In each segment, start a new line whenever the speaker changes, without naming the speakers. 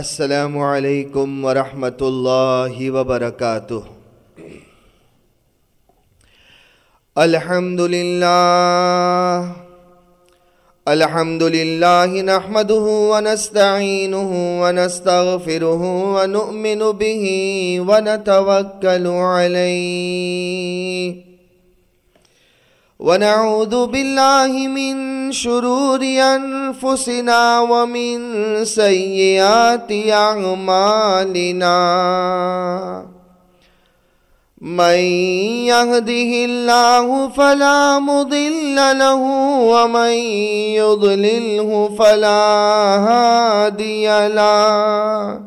السلام علیکم ورحمۃ اللہ وبرکاتہ۔ الحمد للہ الحمد لله نحمده ونستعينه ونستغفره ونؤمن به ونتوكل عليه ونعوذ بالله من شرور أنفسنا ومن سيئات أعمالنا. من يهده الله فلا مضل له ومن يضلله فلا هادي له.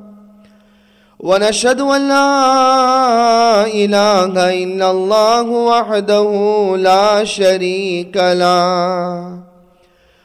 ونشهد أن لا إله إلا الله وحده لا شريك له.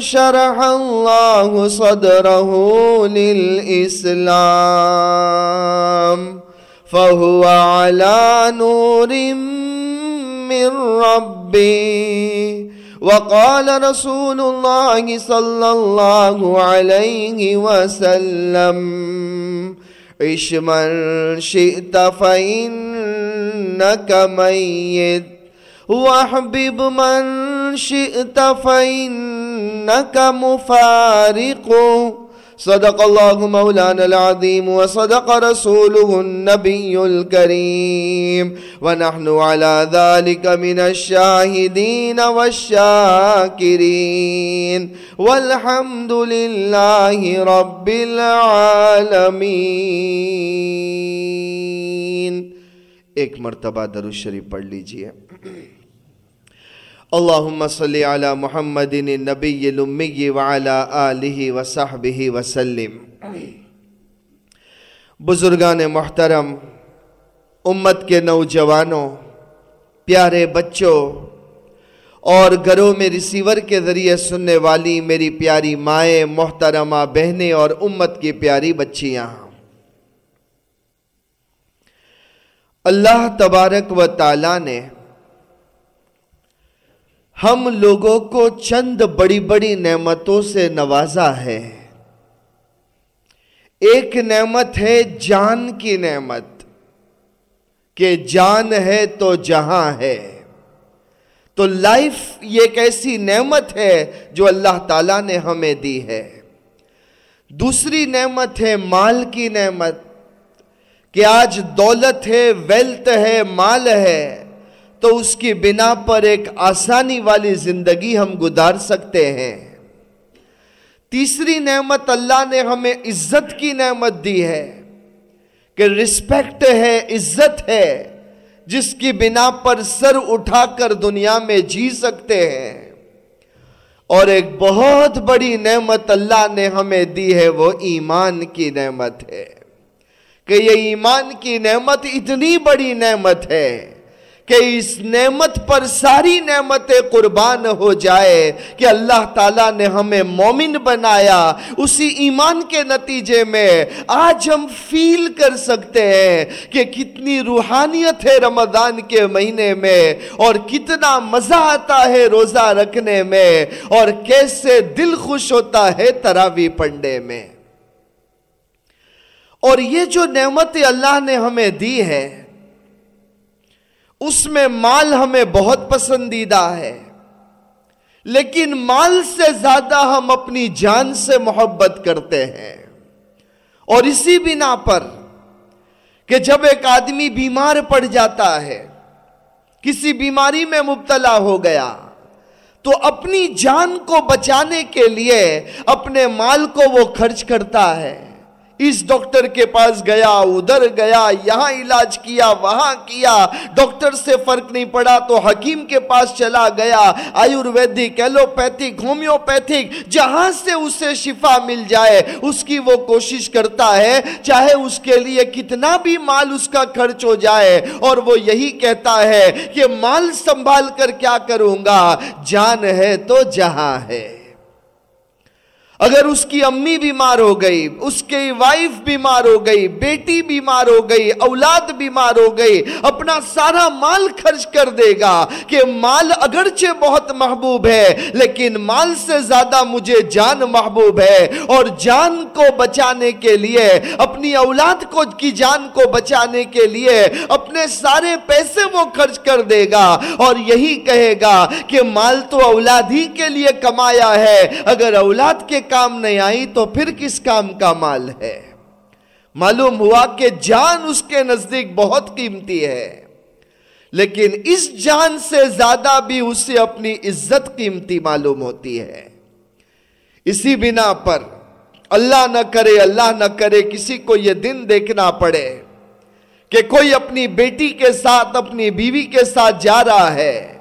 شرح الله صدره للإسلام فهو على نور من ربه وقال رسول الله صلى الله عليه وسلم عش من شئت فإنك ميت واحبب من شئت فإنك مفارق. صدق الله مولانا العظيم وصدق رسوله النبي الكريم. ونحن على ذلك من الشاهدين والشاكرين. والحمد لله رب العالمين. ایک مرتبہ در الشریف پڑھ لیجیے۔ اللہم صلی علی محمد النبی الامی وعلا آلہ وصحبہ وسلم. بزرگان محترم، امت کے نوجوانوں، پیارے بچوں اور گھروں میں ریسیور کے ذریعے سننے والی میری پیاری مائیں، محترمہ بہنیں اور امت کی پیاری بچیاں۔ اللہ تبارک و تعالی نے ہم لوگوں کو چند بڑی بڑی نعمتوں سے نوازا ہے۔ ایک نعمت ہے جان کی نعمت۔ کہ جان ہے تو جہاں ہے۔ تو لائف یہ ایک ایسی نعمت ہے جو اللہ تعالیٰ نے ہمیں دی ہے۔ دوسری نعمت ہے مال کی نعمت۔ کہ آج دولت ہے ویلت ہے، مال ہے۔ تو اس کی بنا پر ایک آسانی والی زندگی ہم گزار سکتے ہیں۔ تیسری نعمت اللہ نے ہمیں عزت کی نعمت دی ہے کہ رسپیکٹ ہے، عزت ہے، جس کی بنا پر سر اٹھا کر دنیا میں جی سکتے ہیں۔ اور ایک بہت بڑی نعمت اللہ نے ہمیں دی ہے، وہ ایمان کی نعمت ہے۔ کہ یہ ایمان کی نعمت اتنی بڑی نعمت ہے۔ کہ اس نعمت پر ساری نعمتیں قربان ہو جائے، کہ اللہ تعالیٰ نے ہمیں مومن بنایا اسی ایمان کے نتیجے میں۔ آج ہم فیل کر سکتے ہیں کہ کتنی روحانیت ہے رمضان کے مہینے میں، اور کتنا مزہ آتا ہے روزہ رکھنے میں، اور کیسے دل خوش ہوتا ہے تراوی پڑھنے میں۔ اور یہ جو نعمت اللہ نے ہمیں دی ہے اس میں مال ہمیں بہت پسندیدہ ہے۔ لیکن مال سے زیادہ ہم اپنی جان سے محبت کرتے ہیں۔ اور اسی بنا پر کہ جب ایک آدمی بیمار پڑ جاتا ہے، کسی بیماری میں مبتلا ہو گیا، تو اپنی جان کو بچانے کے لیے اپنے مال کو وہ خرچ کرتا ہے۔ اس ڈاکٹر کے پاس گیا، ادھر گیا، یہاں علاج کیا، وہاں کیا۔ ڈاکٹر سے فرق نہیں پڑا تو حکیم کے پاس چلا گیا۔ آیورویدک، ایلوپیتھک، ہومیوپیتھک، جہاں سے اسے شفا مل جائے، اس کی وہ کوشش کرتا ہے، چاہے اس کے لیے کتنا بھی مال اس کا خرچ ہو جائے۔ اور وہ یہی کہتا ہے کہ مال سنبھال کر کیا کروں گا؟ جان ہے تو جہاں ہے۔ اگر اس کی امی بیمار ہو گئی، اس کی وائف بیمار ہو گئی، بیٹی بیمار ہو گئی، اولاد بیمار ہو گئی، اپنا سارا مال خرچ کر دے گا کہ مال اگرچہ بہت محبوب ہے، لیکن مال سے زیادہ مجھے جان محبوب ہے۔ اور جان کو بچانے کے لیے، اپنی اولاد کو، کی جان کو بچانے کے لیے اپنے سارے پیسے وہ خرچ کر دے گا۔ اور یہی کہے گا کہ مال تو اولاد ہی کے لیے کمایا ہے، اگر اولاد کے کام نہیں آئی تو پھر کس کام کا مال ہے؟ معلوم ہوا کہ جان اس کے نزدیک بہت قیمتی ہے، لیکن اس جان سے زیادہ بھی اسے اپنی عزت قیمتی معلوم ہوتی ہے۔ اسی بنا پر اللہ نہ کرے، اللہ نہ کرے کسی کو یہ دن دیکھنا پڑے کہ کوئی اپنی بیٹی کے ساتھ، اپنی بیوی کے ساتھ جا رہا ہے۔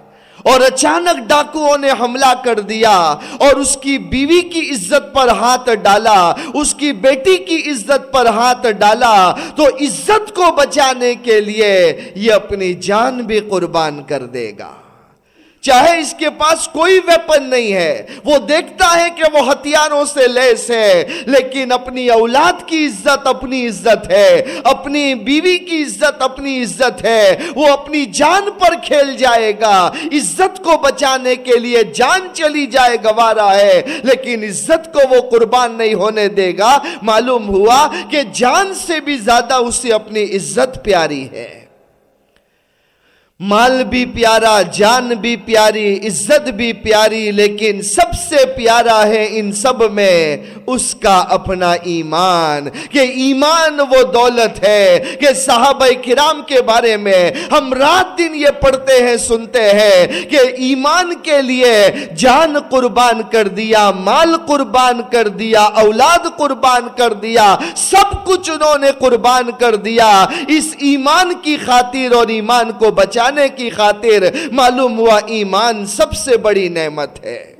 اور اچانک ڈاکوؤں نے حملہ کر دیا اور اس کی بیوی کی عزت پر ہاتھ ڈالا، اس کی بیٹی کی عزت پر ہاتھ ڈالا۔ تو عزت کو بچانے کے لیے یہ اپنی جان بھی قربان کر دے گا۔ چاہے اس کے پاس کوئی ویپن نہیں ہے، وہ دیکھتا ہے کہ وہ ہتھیاروں سے لیس ہے، لیکن اپنی اولاد کی عزت اپنی عزت ہے، اپنی بیوی کی عزت اپنی عزت ہے، وہ اپنی جان پر کھیل جائے گا۔ عزت کو بچانے کے لیے جان چلی جائے گوارا ہے، لیکن عزت کو وہ قربان نہیں ہونے دے گا۔ معلوم ہوا کہ جان سے بھی زیادہ اسے اپنی عزت پیاری ہے۔ مال بھی پیارا، جان بھی پیاری، عزت بھی پیاری، لیکن سب سے پیارا ہے ان سب میں اس کا اپنا ایمان۔ کہ ایمان وہ دولت ہے کہ صحابہ کرام کے بارے میں ہم رات دن یہ پڑھتے ہیں، سنتے ہیں کہ ایمان کے لیے جان قربان کر دیا، مال قربان کر دیا، اولاد قربان کر دیا، سب کچھ انہوں نے قربان کر دیا۔ اس ایمان کی خاطر اور ایمان کو بچا کی خاطر معلوم ہوا ایمان سب سے بڑی نعمت ہے۔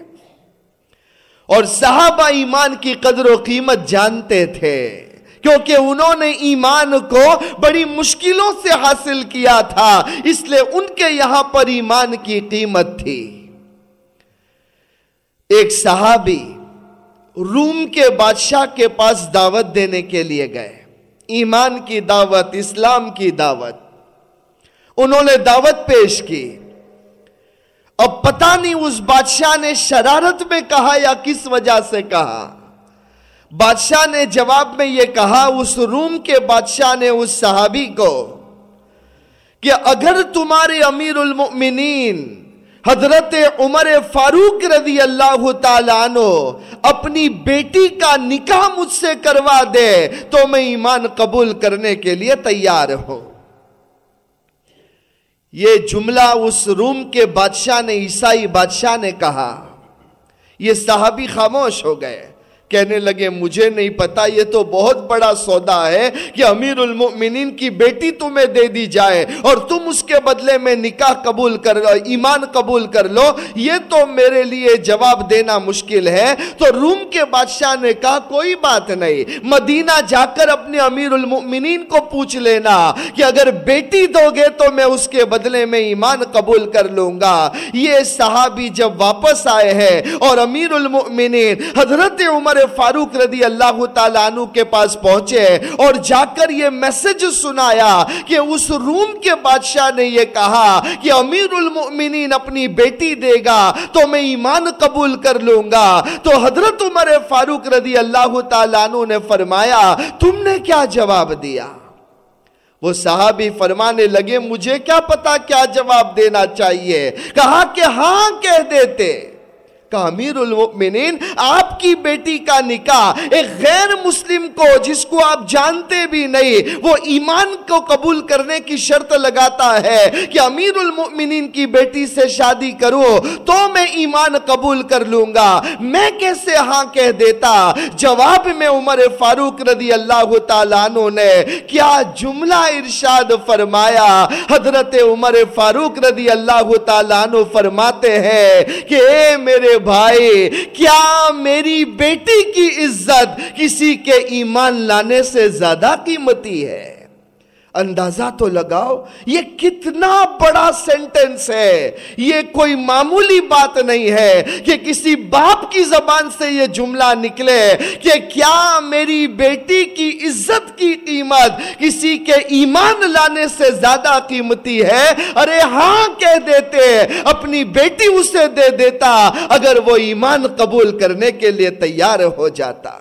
اور صحابہ ایمان کی قدر و قیمت جانتے تھے، کیونکہ انہوں نے ایمان کو بڑی مشکلوں سے حاصل کیا تھا، اس لیے ان کے یہاں پر ایمان کی قیمت تھی۔ ایک صحابی روم کے بادشاہ کے پاس دعوت دینے کے لیے گئے۔ ایمان کی دعوت، اسلام کی دعوت۔ انہوں نے دعوت پیش کی۔ اب پتہ نہیں اس بادشاہ نے شرارت میں کہا یا کس وجہ سے کہا۔ بادشاہ نے جواب میں یہ کہا، اس روم کے بادشاہ نے اس صحابی کو کہ اگر تمہارے امیر المؤمنین حضرت عمر فاروق رضی اللہ تعالیٰ عنہ اپنی بیٹی کا نکاح مجھ سے کروا دے تو میں ایمان قبول کرنے کے لیے تیار ہوں۔ یہ جملہ اس روم کے بادشاہ نے، عیسائی بادشاہ نے کہا۔ یہ صحابی خاموش ہو گئے۔ کہنے لگے، مجھے نہیں پتا، یہ تو بہت بڑا سودا ہے کہ امیر المؤمنین کی بیٹی تمہیں دے دی جائے اور تم اس کے بدلے میں نکاح قبول کر، ایمان قبول کر لو۔ یہ تو میرے لیے جواب دینا مشکل ہے۔ تو روم کے بادشاہ نے کہا، کوئی بات نہیں۔ مدینہ جا کر اپنے امیر المؤمنین کو پوچھ لینا کہ اگر بیٹی دو گے تو میں اس کے بدلے میں ایمان قبول کر لوں گا۔ یہ صحابی جب واپس آئے ہیں اور امیر المؤمنین حضرت عمر عمر فاروق رضی اللہ تعالیٰ عنہ کے پاس پہنچے اور جا کر یہ میسج سنایا کہ اس روم کے بادشاہ نے یہ کہا کہ امیر المؤمنین اپنی بیٹی دے گا تو میں ایمان قبول کر لوں گا۔ تو حضرت عمر فاروق رضی اللہ تعالیٰ عنہ نے فرمایا، تم نے کیا جواب دیا؟ وہ صحابی فرمانے لگے، مجھے کیا پتا کیا جواب دینا چاہیے؟ کہا کہ ہاں کہہ دیتے۔ کہ امیر المؤمنین، آپ کی بیٹی کا نکاح، ایک غیر مسلم کو جس کو آپ جانتے بھی نہیں، وہ ایمان کو قبول کرنے کی شرط لگاتا ہے کہ امیر المؤمنین کی بیٹی سے شادی کروں تو میں ایمان قبول کر لوں گا۔ میں کیسے ہاں کہہ دیتا؟ جواب میں عمر فاروق رضی اللہ تعالیٰ عنہ نے، کیا جملہ ارشاد فرمایا؟ حضرت عمر فاروق رضی اللہ تعالیٰ عنہ فرماتے ہیں کہ، اے میرے بھائی کیا میری بیٹی کی عزت کسی کے ایمان لانے سے زیادہ قیمتی ہے؟ اندازہ تو لگاؤ، یہ کتنا بڑا سینٹنس ہے۔ یہ کوئی معمولی بات نہیں ہے کہ کسی باپ کی زبان سے یہ جملہ نکلے کہ کیا میری بیٹی کی عزت کی قیمت کسی کے ایمان لانے سے زیادہ قیمتی ہے؟ ارے ہاں کہہ دیتے، اپنی بیٹی اسے دے دیتا، اگر وہ ایمان قبول کرنے کے لیے تیار ہو جاتا۔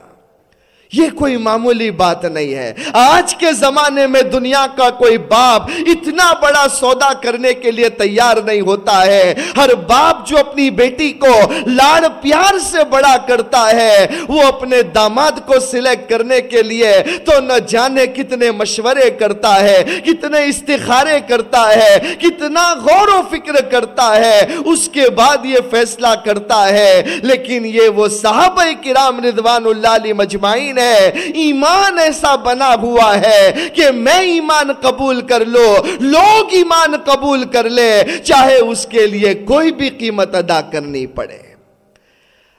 یہ کوئی معمولی بات نہیں ہے۔ آج کے زمانے میں دنیا کا کوئی باپ اتنا بڑا سودا کرنے کے لیے تیار نہیں ہوتا ہے۔ ہر باپ جو اپنی بیٹی کو لاڑ پیار سے بڑا کرتا ہے، وہ اپنے داماد کو سلیکٹ کرنے کے لیے تو نہ جانے کتنے مشورے کرتا ہے، کتنے استخارے کرتا ہے، کتنا غور و فکر کرتا ہے۔ اس کے بعد یہ فیصلہ کرتا ہے۔ لیکن یہ وہ صحابہ کرام رضوان اللہ علی مجمعین ہے ایمان ایسا بنا ہوا ہے کہ میں ایمان قبول کر لو، لوگ ایمان قبول کر لے، چاہے اس کے لیے کوئی بھی قیمت ادا کرنی پڑے۔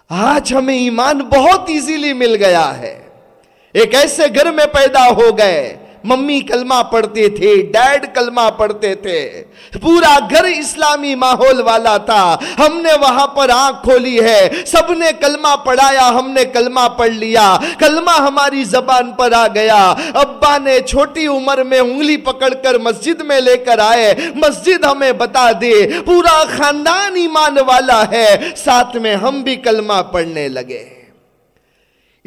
آج ہمیں ایمان بہت ایزیلی مل گیا ہے۔ ایک ایسے گھر میں پیدا ہو گئے ممی کلمہ پڑھتے تھے، ڈیڈ کلمہ پڑھتے تھے۔ پورا گھر اسلامی ماحول والا تھا۔ ہم نے وہاں پر آنکھ کھولی ہے۔ سب نے کلمہ پڑھایا، ہم نے کلمہ پڑھ لیا۔ کلمہ ہماری زبان پر آ گیا۔ ابا نے چھوٹی عمر میں انگلی پکڑ کر مسجد میں لے کر آئے۔ مسجد ہمیں بتا دے، پورا خاندان ایمان والا ہے۔ ساتھ میں ہم بھی کلمہ پڑھنے لگے۔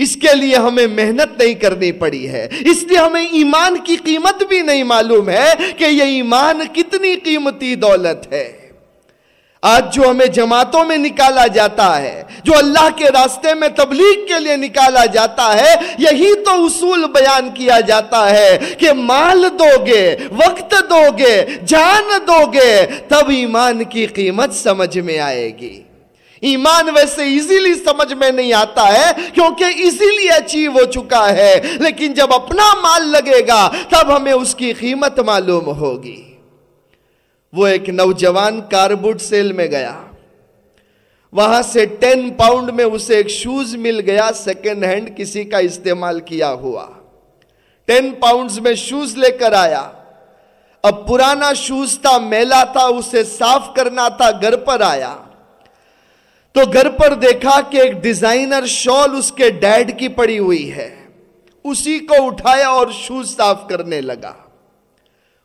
اس کے لیے ہمیں محنت نہیں کرنی پڑی ہے۔ اس لیے ہمیں ایمان کی قیمت بھی نہیں معلوم ہے کہ یہ ایمان کتنی قیمتی دولت ہے۔ آج جو ہمیں جماعتوں میں نکالا جاتا ہے، جو اللہ کے راستے میں تبلیغ کے لیے نکالا جاتا ہے، یہی تو اصول بیان کیا جاتا ہے کہ مال دو گے وقت دو گے جان دو گے تب ایمان کی قیمت سمجھ میں آئے گی۔ ایمان ویسے ایزیلی سمجھ میں نہیں آتا ہے، کیونکہ ایزیلی اچیو ہو چکا ہے۔ لیکن جب اپنا مال لگے گا، تب ہمیں اس کی قیمت معلوم ہوگی۔ وہ ایک نوجوان کاربوٹ سیل میں گیا۔ وہاں سے ٹین پاؤنڈ میں اسے ایک شوز مل گیا، سیکنڈ ہینڈ کسی کا استعمال کیا ہوا۔ ٹین پاؤنڈز میں شوز لے کر آیا۔ اب پرانا شوز تھا، میلا تھا، اسے صاف کرنا تھا، گھر پر آیا۔ تو گھر پر دیکھا کہ ایک ڈیزائنر شال اس کے ڈیڈ کی پڑی ہوئی ہے۔ اسی کو اٹھایا اور شوز صاف کرنے لگا۔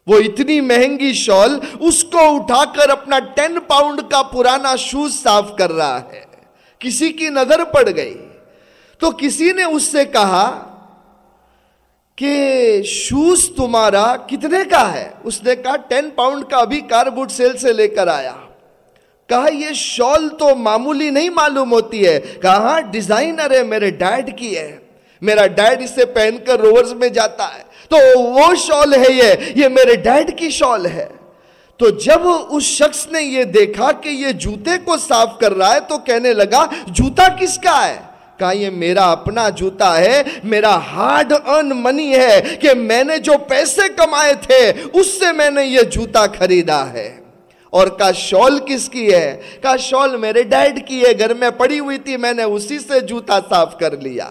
وہ اتنی مہنگی شال اس کو اٹھا کر اپنا ٹین پاؤنڈ کا پرانا شوز صاف کر رہا ہے۔ کسی کی نظر پڑ گئی۔ تو کسی نے اس سے کہا کہ شوز تمہارا کتنے کا ہے؟ اس نے کہا ٹین پاؤنڈ کا ابھی کار بوٹ سیل سے لے کر آیا۔ کہا یہ شال تو معمولی نہیں معلوم ہوتی ہے۔ کہا ہاں ڈیزائنر ہے، میرے ڈیڈ کی ہے۔ میرا ڈیڈ اسے پہن کر روورز میں جاتا ہے۔ تو وہ شال ہے یہ یہ میرے ڈیڈ کی شال ہے۔ تو جب اس شخص نے یہ دیکھا کہ یہ جوتے کو صاف کر رہا ہے، تو کہنے لگا، جوتا کس کا ہے؟ کہا، یہ میرا اپنا جوتا ہے، میرا ہارڈ ارن منی ہے کہ میں نے جو پیسے کمائے تھے، اس سے میں نے یہ جوتا خریدا ہے۔ اور کا شال کس کی ہے؟ کا شال میرے ڈیڈ کی ہے، گھر میں پڑی ہوئی تھی، میں نے اسی سے جوتا صاف کر لیا۔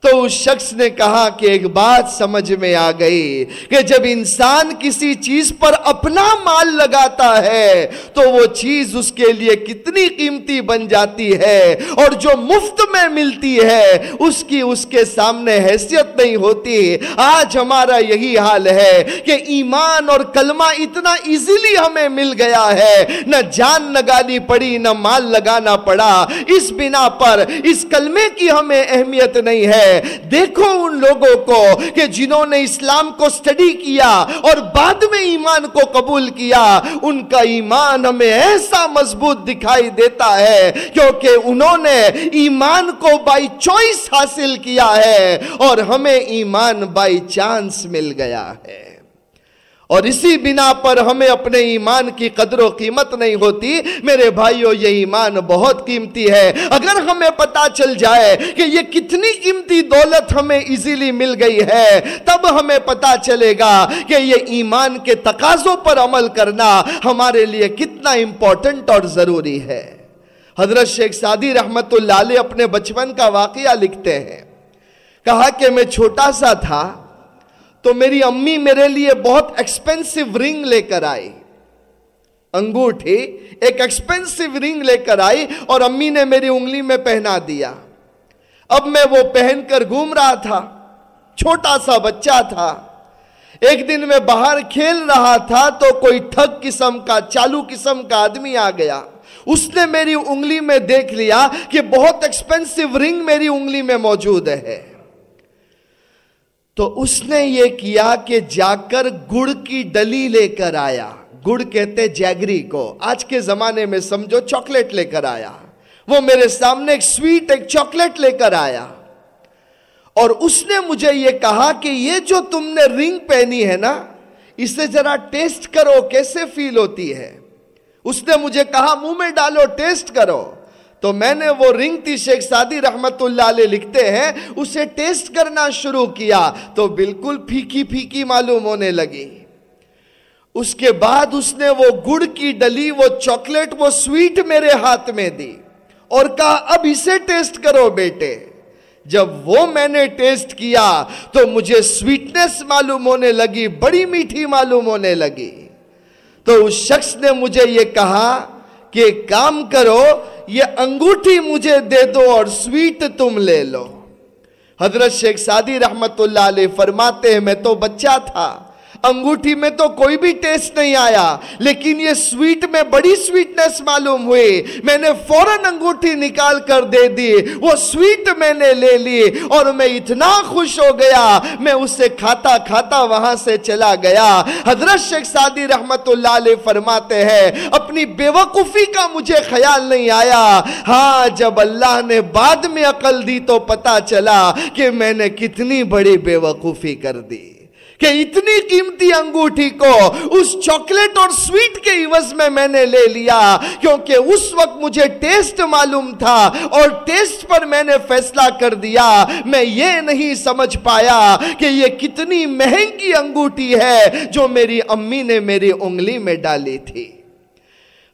تو اس شخص نے کہا کہ ایک بات سمجھ میں آ گئی کہ جب انسان کسی چیز پر اپنا مال لگاتا ہے تو وہ چیز اس کے لیے کتنی قیمتی بن جاتی ہے اور جو مفت میں ملتی ہے، اس کی اس کے سامنے حیثیت نہیں ہوتی۔ آج ہمارا یہی حال ہے کہ ایمان اور کلمہ اتنا ایزیلی ہمیں مل گیا ہے۔ نہ جان لگانی پڑی، نہ مال لگانا پڑا۔ اس بنا پر، اس کلمے کی ہمیں اہمیت نہیں ہے۔ ہے دیکھو ان لوگوں کو کہ جنہوں نے اسلام کو سٹڈی کیا اور بعد میں ایمان کو قبول کیا، ان کا ایمان ہمیں ایسا مضبوط دکھائی دیتا ہے کیونکہ انہوں نے ایمان کو بائی چوائس حاصل کیا ہے اور ہمیں ایمان بائی چانس مل گیا ہے۔ اور اسی بنا پر ہمیں اپنے ایمان کی قدر و قیمت نہیں ہوتی۔ میرے بھائیوں یہ ایمان بہت قیمتی ہے۔ اگر ہمیں پتا چل جائے کہ یہ کتنی قیمتی دولت ہمیں ایزیلی مل گئی ہے، تب ہمیں پتا چلے گا کہ یہ ایمان کے تقاضوں پر عمل کرنا ہمارے لیے کتنا امپورٹنٹ اور ضروری ہے۔ حضرت شیخ سادی رحمت اللہ علیہ اپنے بچپن کا واقعہ لکھتے ہیں۔ کہا کہ میں چھوٹا سا تھا تو میری امی میرے لیے بہت ایکسپینسو رنگ لے کر آئی۔ انگوٹھی، ایک ایکسپینسو رنگ لے کر آئی اور امی نے میری انگلی میں پہنا دیا۔ اب میں وہ پہن کر گھوم رہا تھا، چھوٹا سا بچہ تھا۔ ایک دن میں باہر کھیل رہا تھا تو کوئی ٹھگ قسم کا، چالو قسم کا آدمی آ گیا۔ اس نے میری انگلی میں دیکھ لیا کہ بہت ایکسپینسو رنگ میری انگلی میں موجود ہے۔ تو اس نے یہ کیا کہ جا کر گڑ کی ڈلی لے کر آیا۔ گڑ کہتے جیگری کو۔ آج کے زمانے میں سمجھو چاکلیٹ لے کر آیا۔ وہ میرے سامنے ایک سویٹ، ایک چاکلیٹ لے کر آیا۔ اور اس نے مجھے یہ کہا کہ یہ جو تم نے رنگ پہنی ہے نا، اسے ذرا ٹیسٹ کرو، کیسے فیل ہوتی ہے۔ اس نے مجھے کہا، منہ میں ڈالو، ٹیسٹ کرو۔ تو میں نے وہ رنگ تھی شیخ سادی رحمت اللہ علیہ لکھتے ہیں، اسے ٹیسٹ کرنا شروع کیا تو بالکل پھیکی پھیکی معلوم ہونے لگی۔ اس کے بعد اس نے وہ گڑ کی ڈلی، وہ چاکلیٹ، وہ سویٹ میرے ہاتھ میں دی اور کہا، اب اسے ٹیسٹ کرو بیٹے۔ جب وہ میں نے ٹیسٹ کیا تو مجھے سویٹنس معلوم ہونے لگی، بڑی میٹھی معلوم ہونے لگی۔ تو اس شخص نے مجھے یہ کہا کہ کام کرو یہ انگوٹھی مجھے دے دو اور سویٹ تم لے لو۔ حضرت شیخ سادی رحمت اللہ علیہ فرماتے ہیں، میں تو بچہ تھا۔ انگوٹھی میں تو کوئی بھی ٹیسٹ نہیں آیا، لیکن یہ سویٹ میں بڑی سویٹنس معلوم ہوئی۔ میں نے فوراً انگوٹھی نکال کر دے دی، وہ سویٹ میں نے لے لی اور میں اتنا خوش ہو گیا۔ میں اسے کھاتا کھاتا وہاں سے چلا گیا۔ حضرت شیخ سادی رحمت اللہ علیہ فرماتے ہیں، اپنی بے وقوفی کا مجھے خیال نہیں آیا۔ ہاں جب اللہ نے بعد میں عقل دی تو پتا چلا کہ میں نے کتنی بڑی بےوقوفی کر دی۔ کہ اتنی قیمتی انگوٹھی کو اس چاکلیٹ اور سویٹ کے عوض میں میں نے لے لیا، کیونکہ اس وقت مجھے ٹیسٹ معلوم تھا اور ٹیسٹ پر میں نے فیصلہ کر دیا۔ میں یہ نہیں سمجھ پایا کہ یہ کتنی مہنگی انگوٹھی ہے جو میری امی نے میری انگلی میں ڈالی تھی۔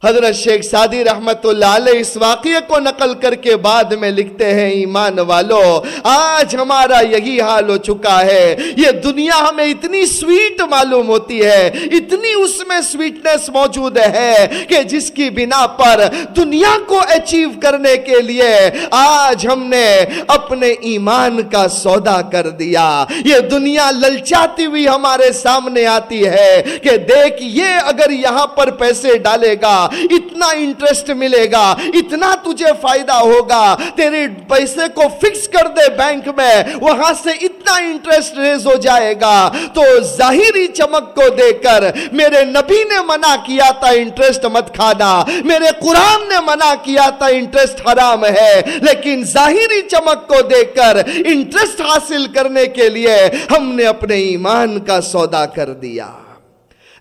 حضرت شیخ سادی رحمت اللہ علیہ اس واقعے کو نقل کر کے بعد میں لکھتے ہیں، ایمان والو، آج ہمارا یہی حال ہو چکا ہے۔ یہ دنیا ہمیں اتنی سویٹ معلوم ہوتی ہے، اتنی اس میں سویٹنس موجود ہے کہ جس کی بنا پر دنیا کو اچیو کرنے کے لیے آج ہم نے اپنے ایمان کا سودا کر دیا۔ یہ دنیا للچاتی ہوئی ہمارے سامنے آتی ہے کہ دیکھ، یہ اگر یہاں پر پیسے ڈالے گا اتنا انٹرسٹ ملے گا، اتنا تجھے فائدہ ہوگا۔ تیرے پیسے کو فکس کر دے بینک میں، وہاں سے اتنا انٹرسٹ ریز ہو جائے گا۔ تو ظاہری چمک کو دے کر، میرے نبی نے منع کیا تھا انٹرسٹ مت کھانا۔ میرے قرآن نے منع کیا تھا انٹرسٹ حرام ہے۔ لیکن ظاہری چمک کو دیکھ کر انٹرسٹ حاصل کرنے کے لیے ہم نے اپنے ایمان کا سودا کر دیا۔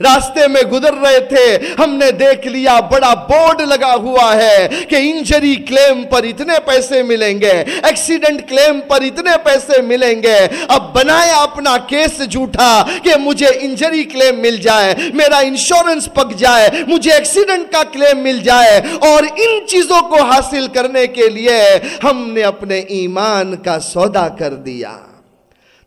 راستے میں گزر رہے تھے، ہم نے دیکھ لیا، بڑا بورڈ لگا ہوا ہے کہ انجری کلیم پر اتنے پیسے ملیں گے ایکسیڈنٹ کلیم پر اتنے پیسے ملیں گے۔ اب بنایا اپنا کیس جھوٹا کہ مجھے انجری کلیم مل جائے، میرا انشورنس پک جائے، مجھے ایکسیڈنٹ کا کلیم مل جائے۔ اور ان چیزوں کو حاصل کرنے کے لیے ہم نے اپنے ایمان کا سودا کر دیا۔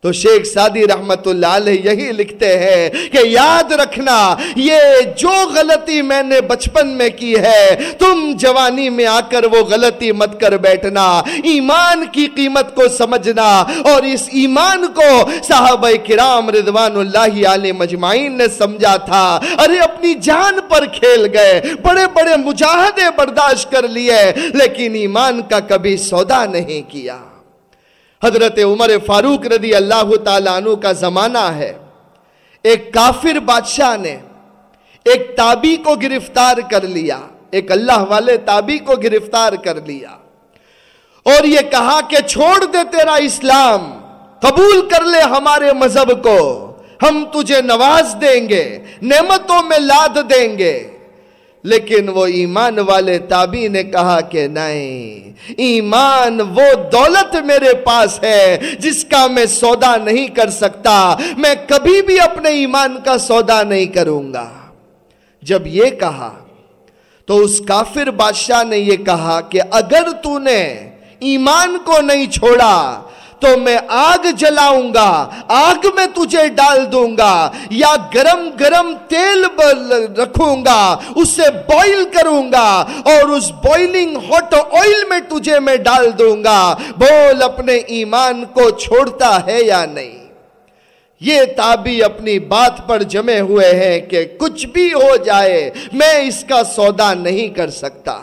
تو شیخ سادی رحمت اللہ علیہ یہی لکھتے ہیں کہ یاد رکھنا، یہ جو غلطی میں نے بچپن میں کی ہے، تم جوانی میں آ کر وہ غلطی مت کر بیٹھنا، ایمان کی قیمت کو سمجھنا اور اس ایمان کو صحابہ کرام رضوان اللہ علیہ مجمعین نے سمجھا تھا۔ ارے، اپنی جان پر کھیل گئے، بڑے بڑے مجاہدے برداشت کر لیے، لیکن ایمان کا کبھی سودا نہیں کیا۔ حضرت عمر فاروق رضی اللہ تعالیٰ عنہ کا زمانہ ہے۔ ایک کافر بادشاہ نے ایک تابی کو گرفتار کر لیا۔ ایک اللہ والے تابی کو گرفتار کر لیا۔ اور یہ کہا کہ چھوڑ دے تیرا اسلام، قبول کر لے ہمارے مذہب کو۔ ہم تجھے نواز دیں گے، نعمتوں میں لاد دیں گے۔ لیکن وہ ایمان والے تابی نے کہا کہ نہیں، ایمان وہ دولت میرے پاس ہے جس کا میں سودا نہیں کر سکتا، میں کبھی بھی اپنے ایمان کا سودا نہیں کروں گا۔ جب یہ کہا، تو اس کافر بادشاہ نے یہ کہا کہ اگر تو نے ایمان کو نہیں چھوڑا تو میں آگ جلاؤں گا، آگ میں تجھے ڈال دوں گا، یا گرم گرم تیل رکھوں گا، اسے بوائل کروں گا اور اس بوائلنگ ہاٹ آئل میں تجھے میں ڈال دوں گا۔ بول اپنے ایمان کو چھوڑتا ہے یا نہیں؟ یہ تابی اپنی بات پر جمے ہوئے ہیں کہ کچھ بھی ہو جائے، میں اس کا سودا نہیں کر سکتا۔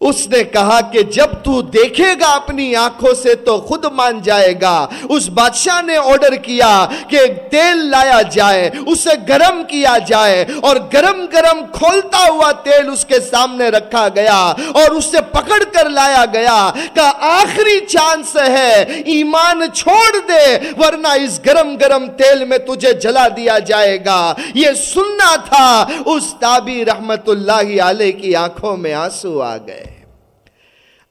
اس نے کہا کہ جب تو دیکھے گا اپنی آنکھوں سے تو خود مان جائے گا۔ اس بادشاہ نے آرڈر کیا کہ تیل لایا جائے، اسے گرم کیا جائے اور گرم گرم کھولتا ہوا تیل اس کے سامنے رکھا گیا اور اسے پکڑ کر لایا گیا۔ کہ آخری چانس ہے، ایمان چھوڑ دے، ورنہ اس گرم گرم تیل میں تجھے جلا دیا جائے گا۔ یہ سننا تھا۔ اس تابی رحمت اللہ علیہ کی آنکھوں میں آنسو آ گئے۔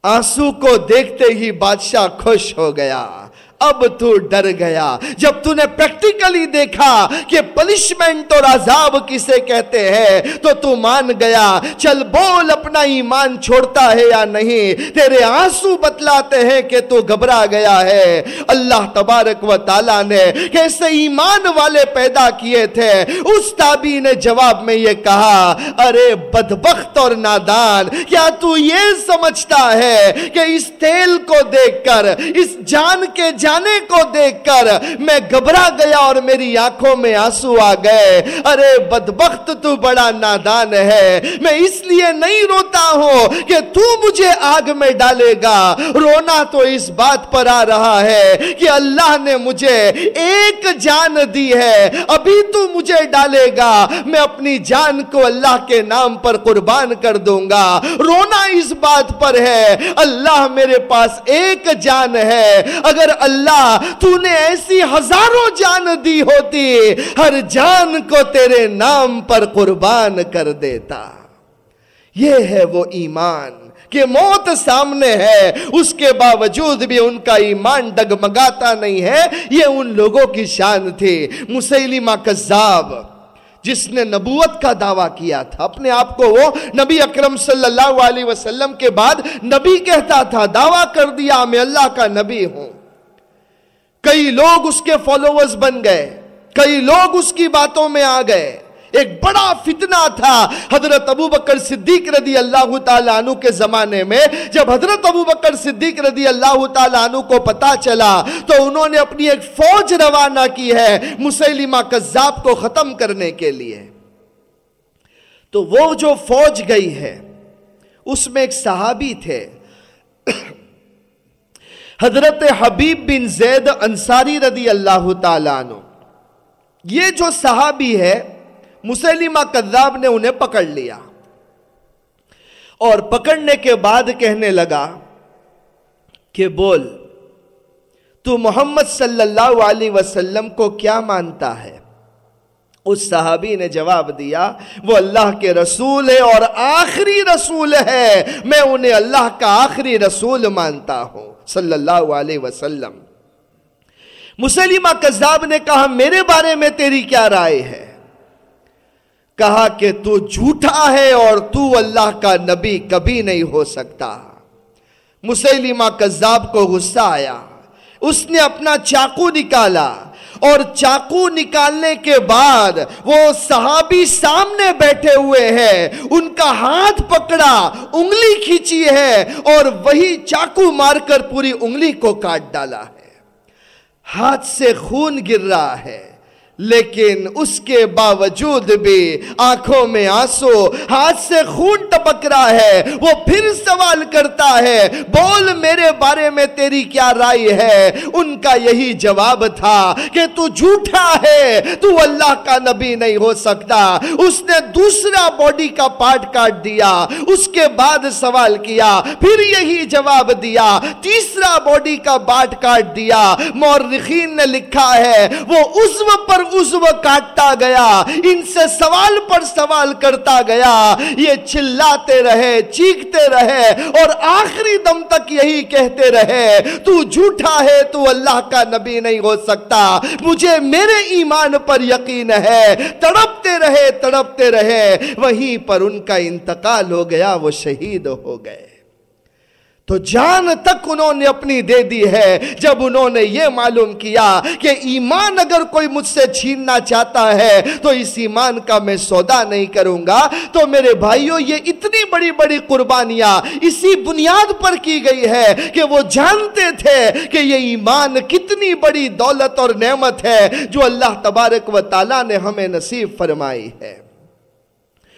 آنسو کو دیکھتے ہی بادشاہ خوش ہو گیا۔ اب تو ڈر گیا۔ جب تو نے پریکٹیکلی دیکھا کہ پنشمنٹ اور عذاب کسے کہتے ہیں، تو تو مان گیا، چل بول اپنا ایمان چھوڑتا ہے یا نہیں؟ تیرے آنسو بتلاتے ہیں کہ تو گھبرا گیا ہے۔ اللہ تبارک و تعالیٰ نے کیسے ایمان والے پیدا کیے تھے؟ اس تابی نے جواب میں یہ کہا، ارے بدبخت اور نادان، کیا تو یہ سمجھتا ہے کہ اس تیل کو دیکھ کر، اس جان کے جان جانے کو دیکھ کر میں گھبرا گیا اور میری آنکھوں میں آنسو آ گئے۔ ارے، بدبخت تو بڑا نادان ہے۔ میں اس لیے نہیں روتا ہوں کہ تو مجھے آگ میں ڈالے گا۔ رونا تو اس بات پر آ رہا ہے کہ اللہ نے مجھے ایک جان دی ہے۔ ابھی تو مجھے ڈالے گا۔ میں اپنی جان کو اللہ کے نام پر قربان کر دوں گا۔ رونا اس بات پر ہے۔ اللہ میرے پاس ایک جان ہے۔ اگر اللہ اللہ تو نے ایسی ہزاروں جان دی ہوتی، ہر جان کو تیرے نام پر قربان کر دیتا۔ یہ ہے وہ ایمان کہ موت سامنے ہے، اس کے باوجود بھی ان کا ایمان ڈگمگاتا نہیں ہے۔ یہ ان لوگوں کی شان تھی، مسیلمہ کذاب، جس نے نبوت کا دعویٰ کیا تھا۔ اپنے آپ کو وہ نبی اکرم صلی اللہ علیہ وسلم کے بعد نبی کہتا تھا، دعویٰ کر دیا، میں اللہ کا نبی ہوں۔ کئی لوگ اس کے فالوورز بن گئے، کئی لوگ اس کی باتوں میں آ گئے۔ ایک بڑا فتنہ تھا حضرت ابو بکر صدیق رضی اللہ تعالیٰ عنہ کے زمانے میں۔ جب حضرت ابو بکر صدیق رضی اللہ تعالیٰ عنہ کو پتا چلا تو انہوں نے اپنی ایک فوج روانہ کی ہے مسلمہ کذاب کو ختم کرنے کے لیے۔ تو وہ جو فوج گئی ہے، اس میں ایک صحابی تھے۔ حضرت حبیب بن زید انصاری رضی اللہ تعالیٰ عنہ۔ یہ جو صحابی ہے، مسلمہ قذاب نے انہیں پکڑ لیا۔ اور پکڑنے کے بعد کہنے لگا کہ بول، تو محمد صلی اللہ علیہ وسلم کو کیا مانتا ہے؟ اس صحابی نے جواب دیا، وہ اللہ کے رسول ہے اور آخری رسول ہے۔ میں انہیں اللہ کا آخری رسول مانتا ہوں۔ صلی اللہ علیہ وسلم۔ مسلمہ کذاب نے کہا، میرے بارے میں تیری کیا رائے ہے؟ کہا کہ تو جھوٹا ہے اور تو اللہ کا نبی کبھی نہیں ہو سکتا۔ مسلمہ کذاب کو غصہ آیا۔ اس نے اپنا چاقو نکالا۔ اور چاقو نکالنے کے بعد وہ صحابی سامنے بیٹھے ہوئے ہیں۔ ان کا ہاتھ پکڑا، انگلی کھینچی ہے اور وہی چاقو مار کر پوری انگلی کو کاٹ ڈالا ہے۔ ہاتھ سے خون گر رہا ہے۔ لیکن اس کے باوجود بھی آنکھوں میں آنسو ہاتھ سے خون ٹپک رہا ہے، وہ پھر سوال کرتا ہے، بول میرے بارے میں تیری کیا رائے ہے؟ ان کا یہی جواب تھا کہ تو جھوٹا ہے، تو اللہ کا نبی نہیں ہو سکتا۔ اس نے دوسرا باڈی کا پارٹ کاٹ دیا، اس کے بعد سوال کیا، پھر یہی جواب دیا۔ تیسرا باڈی کا پارٹ کاٹ دیا۔ مورخین نے لکھا ہے، وہ عزو پر عزو کاٹتا گیا، ان سے سوال پر سوال کرتا گیا، یہ چلاتے رہے چیکتے رہے اور آخری دم تک یہی کہتے رہے، تو جھوٹا ہے، تو اللہ کا نبی نہیں ہو سکتا۔ مجھے میرے ایمان پر یقین ہے، تڑپتے رہے تڑپتے رہے، وہیں پر ان کا انتقال ہو گیا، وہ شہید ہو گئے۔ تو جان تک انہوں نے اپنی دے دی ہے۔ جب انہوں نے یہ معلوم کیا کہ ایمان اگر کوئی مجھ سے چھیننا چاہتا ہے، تو اس ایمان کا میں سودا نہیں کروں گا۔ تو میرے بھائیوں یہ اتنی بڑی بڑی قربانیاں اسی بنیاد پر کی گئی ہے کہ وہ جانتے تھے کہ یہ ایمان کتنی بڑی دولت اور نعمت ہے جو اللہ تبارک و تعالیٰ نے ہمیں نصیب فرمائی ہے۔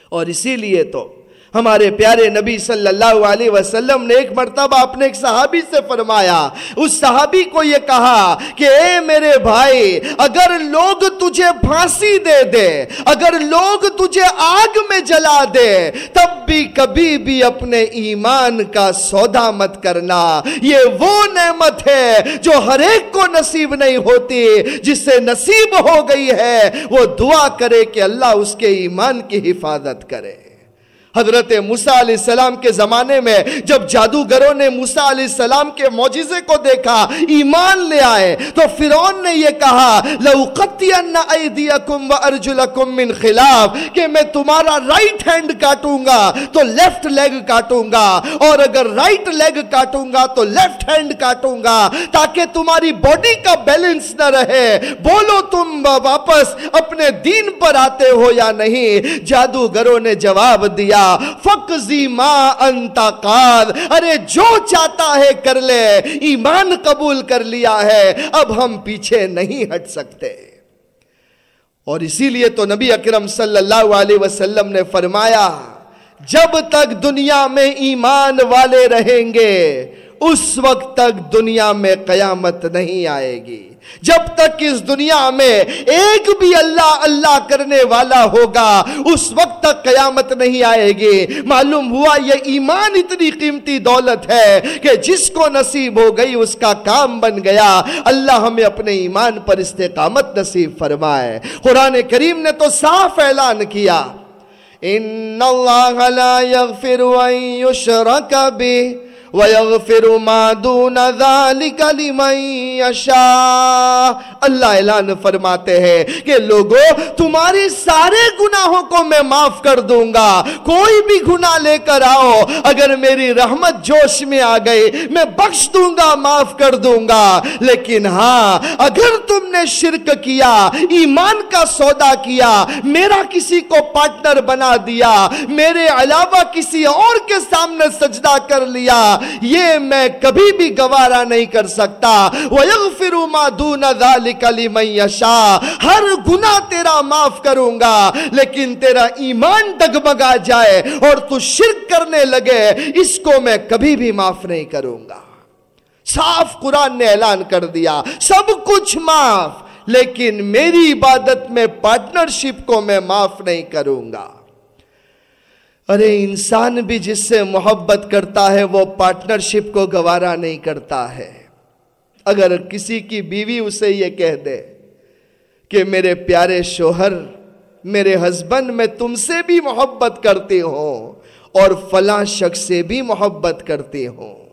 اور اسی لیے تو ہمارے پیارے نبی صلی اللہ علیہ وسلم نے ایک مرتبہ اپنے ایک صحابی سے فرمایا، اس صحابی کو یہ کہا کہ، اے میرے بھائی، اگر لوگ تجھے پھانسی دے دے، اگر لوگ تجھے آگ میں جلا دے، تب بھی کبھی بھی اپنے ایمان کا سودا مت کرنا۔ یہ وہ نعمت ہے جو ہر ایک کو نصیب نہیں ہوتی، جس سے نصیب ہو گئی ہے۔ وہ دعا کرے کہ اللہ اس کے ایمان کی حفاظت کرے۔ حضرت موسیٰ علیہ السلام کے زمانے میں جب جادوگروں نے موسیٰ علیہ السلام کے معجزے کو دیکھا، ایمان لے آئے، تو فیرون نے یہ کہا لَوْقَتِّيَنَّ أَيْدِيَكُمْ وَأَرْجُلَكُمْ مِنْ خِلَافِ کہ میں تمہارا رائٹ ہینڈ کاٹوں گا، تو لیفٹ لیگ کاٹوں گا، اور اگر رائٹ لیگ کاٹوں گا، تو لیفٹ ہینڈ کاٹوں گا، تاکہ تمہاری باڈی کا بیلنس نہ رہے۔ بولو تم واپس اپنے دین پر آتے ہو یا نہیں؟ جادوگروں نے جواب دیا فقزی ما انتا قاد ارے، جو چاہتا ہے کر لے۔ ایمان قبول کر لیا ہے۔ اب ہم پیچھے نہیں ہٹ سکتے۔ اور اسی لیے تو نبی اکرم صلی اللہ علیہ وسلم نے فرمایا، جب تک دنیا میں ایمان والے رہیں گے اس وقت تک دنیا میں قیامت نہیں آئے گی۔ جب تک اس دنیا میں ایک بھی اللہ اللہ کرنے والا ہوگا، اس وقت تک قیامت نہیں آئے گی۔ معلوم ہوا یہ ایمان اتنی قیمتی دولت ہے کہ جس کو نصیب ہو گئی، اس کا کام بن گیا۔ اللہ ہمیں اپنے ایمان پر استقامت نصیب فرمائے۔ قرآن کریم نے تو صاف اعلان کیا۔ ان اللہ لا یغفر ان یشرک به وَيَغْفِرُ مَا دُونَ ذَلِكَ لِمَنْ يَشَاءُ۔ اللہ اعلان فرماتے ہیں کہ لوگو تمہاری سارے گناہوں کو میں معاف کر دوں گا۔ کوئی بھی گناہ لے کر آؤ، اگر میری رحمت جوش میں آ گئی، میں بخش دوں گا، معاف کر دوں گا۔ لیکن ہاں اگر تم نے شرک کیا، ایمان کا سودا کیا، میرا کسی کو پارٹنر بنا دیا، میرے علاوہ کسی اور کے سامنے سجدہ کر لیا یہ میں کبھی بھی گوارا نہیں کر سکتا۔ وَيَغْفِرُ مَا دُونَ ذَلِكَ لِمَنْ يَشَا ہر گناہ تیرا معاف کروں گا، لیکن تیرا ایمان ڈگمگا جائے اور تو شرک کرنے لگے، اس کو میں کبھی بھی معاف نہیں کروں گا۔ صاف قرآن نے اعلان کر دیا، سب کچھ معاف، لیکن میری عبادت میں پارٹنرشپ کو میں معاف نہیں کروں گا۔ ارے انسان بھی جس سے محبت کرتا ہے وہ پارٹنرشپ کو گوارا نہیں کرتا ہے۔ اگر کسی کی بیوی اسے یہ کہہ دے کہ میرے پیارے شوہر، میرے ہسبینڈ، میں تم سے بھی محبت کرتی ہوں اور فلاں شخص سے بھی محبت کرتی ہوں۔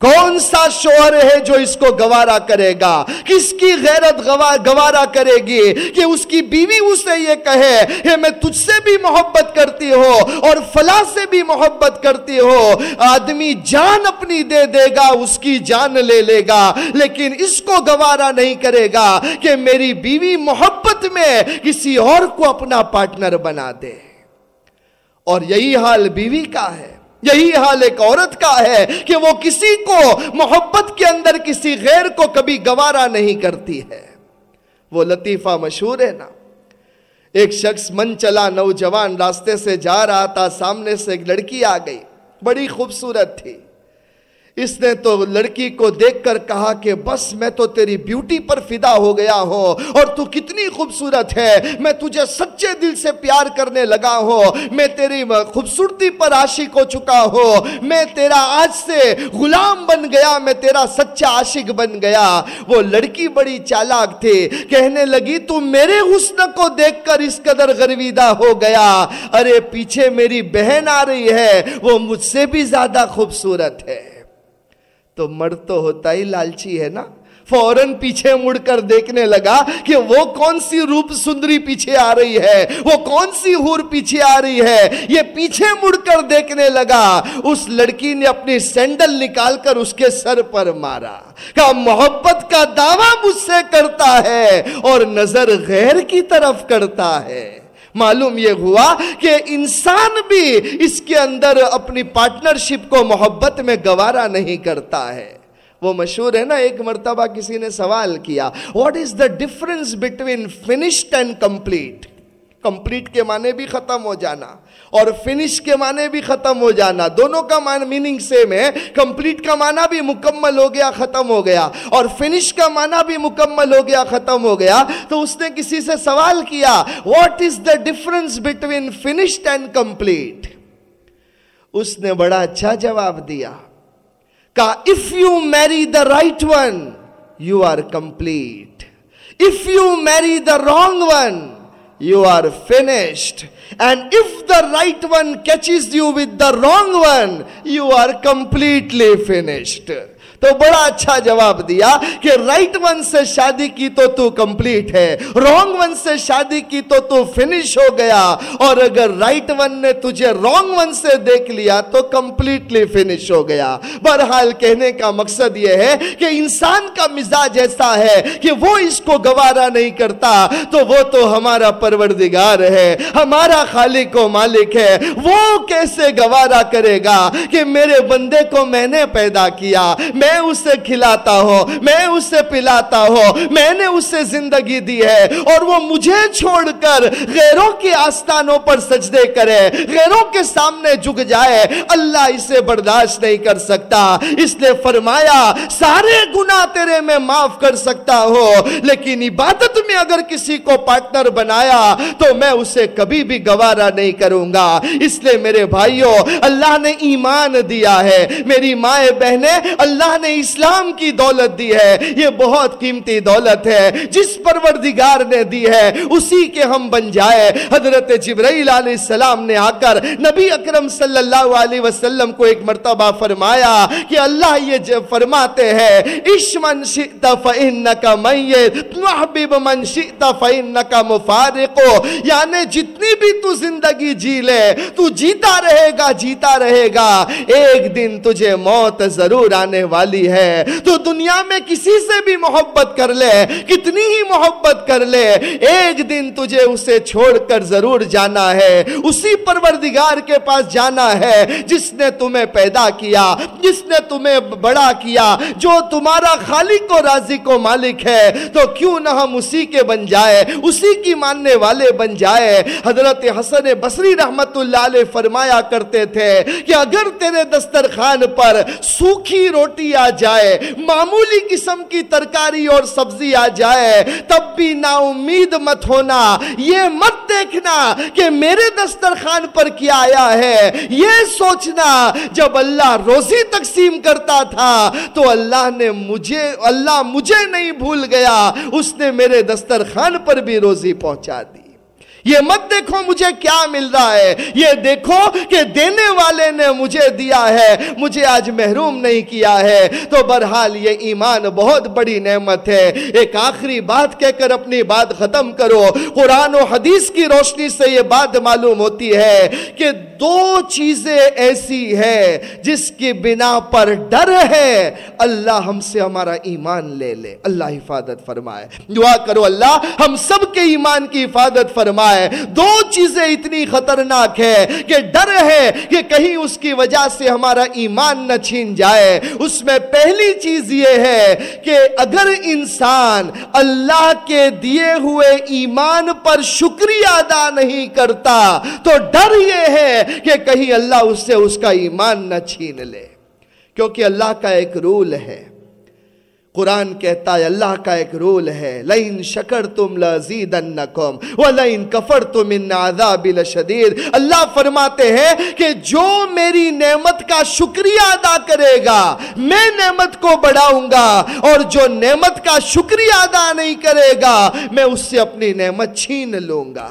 کون سا شوہر ہے جو اس کو گوارا کرے گا؟ کس کی غیرت گوارا کرے گی؟ کہ اس کی بیوی اسے یہ کہے کہ میں تجھ سے بھی محبت کرتی ہو اور فلاں سے بھی محبت کرتی ہو آدمی جان اپنی دے دے گا، اس کی جان لے لے گا، لیکن اس کو گوارا نہیں کرے گا کہ میری بیوی محبت میں کسی اور کو اپنا پارٹنر بنا دے۔ اور یہی حال بیوی کا ہے۔ یہی حال ایک عورت کا ہے کہ وہ کسی کو محبت کے اندر کسی غیر کو کبھی گوارا نہیں کرتی ہے۔ وہ لطیفہ مشہور ہے نا۔ ایک شخص من چلا نوجوان راستے سے جا رہا تھا، سامنے سے ایک لڑکی آ گئی۔ بڑی خوبصورت تھی۔ اس نے تو لڑکی کو دیکھ کر کہا کہ بس میں تو تیری بیوٹی پر فدا ہو گیا ہوں اور تو کتنی خوبصورت ہے، میں تجھے سچے دل سے پیار کرنے لگا ہوں۔ میں تیری خوبصورتی پر عاشق ہو چکا ہوں۔ میں تیرا آج سے غلام بن گیا، میں تیرا سچا عاشق بن گیا۔ وہ لڑکی بڑی چالاک تھی، کہنے لگی، تو میرے حسن کو دیکھ کر اس قدر غرویدہ ہو گیا۔ ارے، پیچھے میری بہن آ رہی ہے، وہ مجھ سے بھی زیادہ خوبصورت ہے۔ تو مرد تو ہوتا ہی لالچی ہے نا؟ فوراً پیچھے مڑ کر دیکھنے لگا کہ وہ کون سی روپ سندری پیچھے آ رہی ہے، وہ کون سی ہور پیچھے آ رہی ہے؟ یہ پیچھے مڑ کر دیکھنے لگا۔ اس لڑکی نے اپنی سینڈل نکال کر اس کے سر پر مارا۔ کہا، محبت کا دعویٰ مجھ سے کرتا ہے اور نظر غیر کی طرف کرتا ہے۔ معلوم یہ ہوا کہ انسان بھی اس کے اندر اپنی پارٹنرشپ کو محبت میں گوارا نہیں کرتا ہے۔ وہ مشہور ہے نا، ایک مرتبہ کسی نے سوال کیا what is the difference between finished and complete complete کے معنی بھی ختم ہو جانا۔ اور فنش کے معنی بھی ختم ہو جانا۔ دونوں کا معنی میننگ سیم ہے۔ کمپلیٹ کا معنی بھی مکمل ہو گیا، ختم ہو گیا۔ اور فنش کا معنی بھی مکمل ہو گیا، ختم ہو گیا۔ تو اس نے کسی سے سوال کیا what is the difference between finished and complete اس نے بڑا اچھا جواب دیا۔ کہا if you marry the right one you are complete if you marry the wrong one you are finished. And if the right one catches you with the wrong one, you are completely finished. تو بڑا اچھا جواب دیا کہ right one سے شادی کی تو تو کمپلیٹ ہے رونگ ون سے شادی کی تو تو فنش ہو گیا، اور اگر رائٹ ون نے تجھے رونگ ون سے دیکھ لیا تو کمپلیٹلی فنش ہو گیا۔ بہرحال کہنے کا مقصد یہ ہے کہ انسان کا مزاج ایسا ہے کہ وہ اس کو گوارا نہیں کرتا، تو وہ تو ہمارا پروردگار ہے، ہمارا خالق و مالک ہے۔ وہ کیسے گوارا کرے گا کہ میرے بندے کو میں نے پیدا کیا، میں میں اسے کھلاتا ہوں، میں اسے پلاتا ہوں، میں نے اسے زندگی دی ہے اور وہ مجھے چھوڑ کر غیروں کے آستانوں پر سجدے کرے، غیروں کے سامنے جھک جائے، اللہ اسے برداشت نہیں کر سکتا۔ اس نے فرمایا، سارے گناہ تیرے میں معاف کر سکتا ہو لیکن عبادت میں اگر کسی کو پارٹنر بنایا تو میں اسے کبھی بھی گوارا نہیں کروں گا۔ اس لیے میرے بھائیوں، اللہ نے ایمان دیا ہے۔ میری مائیں بہنیں، اللہ نے اسلام کی دولت دی ہے، یہ بہت قیمتی دولت ہے۔ جس پروردگار نے دی ہے، اسی کے ہم بن جائے۔ حضرت جبرائیل علیہ السلام نے آ کر نبی اکرم صلی اللہ علیہ وسلم کو ایک مرتبہ فرمایا کہ اللہ یہ فرماتے ہیں اش من شئت فإنکا میت محبب من شئت فإنکا مفارقو یعنی جتنی بھی تو زندگی جی لے، تو جیتا رہے گا، جیتا رہے گا۔ ایک دن تجھے موت ضرور آنے والی والی ہے، تو دنیا میں کسی سے بھی محبت کر لے، کتنی ہی محبت کر لے، ایک دن تجھے اسے چھوڑ کر ضرور جانا ہے، اسی پروردگار کے پاس جانا ہے، جس نے تمہیں پیدا کیا، جس نے تمہیں بڑا کیا، جو تمہارا خالق و رازق و مالک ہے، تو کیوں نہ ہم اسی کے بن جائے، اسی کی ماننے والے بن جائے۔ حضرت حسن بصری رحمت اللہ علیہ فرمایا کرتے تھے کہ اگر تیرے دسترخان پر سوکھی روٹی آ جائے، معمولی قسم کی ترکاری اور سبزی آ جائے، تب بھی نا امید مت ہونا، یہ مت دیکھنا کہ میرے دسترخان پر کیا آیا ہے، یہ سوچنا، جب اللہ روزی تقسیم کرتا تھا تو اللہ نے مجھے، اللہ مجھے نہیں بھول گیا، اس نے میرے دسترخان پر بھی روزی پہنچا دی۔ یہ مت دیکھو مجھے کیا مل رہا ہے۔ یہ دیکھو کہ دینے والے نے مجھے دیا ہے۔ مجھے آج محروم نہیں کیا ہے۔ تو برحال یہ ایمان بہت بڑی نعمت ہے۔ ایک آخری بات کہہ کر اپنی بات ختم کرو۔ قرآن و حدیث کی روشنی سے یہ بات معلوم ہوتی ہے کہ دو چیزیں ایسی ہے جس کی بنا پر ڈر ہے۔ اللہ ہم سے ہمارا ایمان لے لے۔ اللہ حفاظت فرمائے۔ دعا کرو اللہ ہم سب کے ایمان کی حفاظت فرمائے۔ فرمائے دو چیزیں اتنی خطرناک ہے کہ ڈر ہے کہ کہیں اس کی وجہ سے ہمارا ایمان نہ چھین جائے۔ اس میں پہلی چیز یہ ہے کہ اگر انسان اللہ کے دیے ہوئے ایمان پر شکریہ ادا نہیں کرتا، تو ڈر یہ ہے کہ کہیں اللہ اس سے اس کا ایمان نہ چھین لے۔ کیونکہ اللہ کا ایک رول ہے۔ قرآن کہتا ہے، اللہ کا ایک رول ہے لَإِن شَكَرْتُمْ لَزِيدَنَّكُمْ وَلَإِن كَفَرْتُمْ مِنْ عَذَابِ لَشَدِيد اللہ فرماتے ہیں کہ جو میری نعمت کا شکریہ ادا کرے گا، میں نعمت کو بڑھاؤں گا، اور جو نعمت کا شکریہ ادا نہیں کرے گا، میں اس سے اپنی نعمت چھین لوں گا۔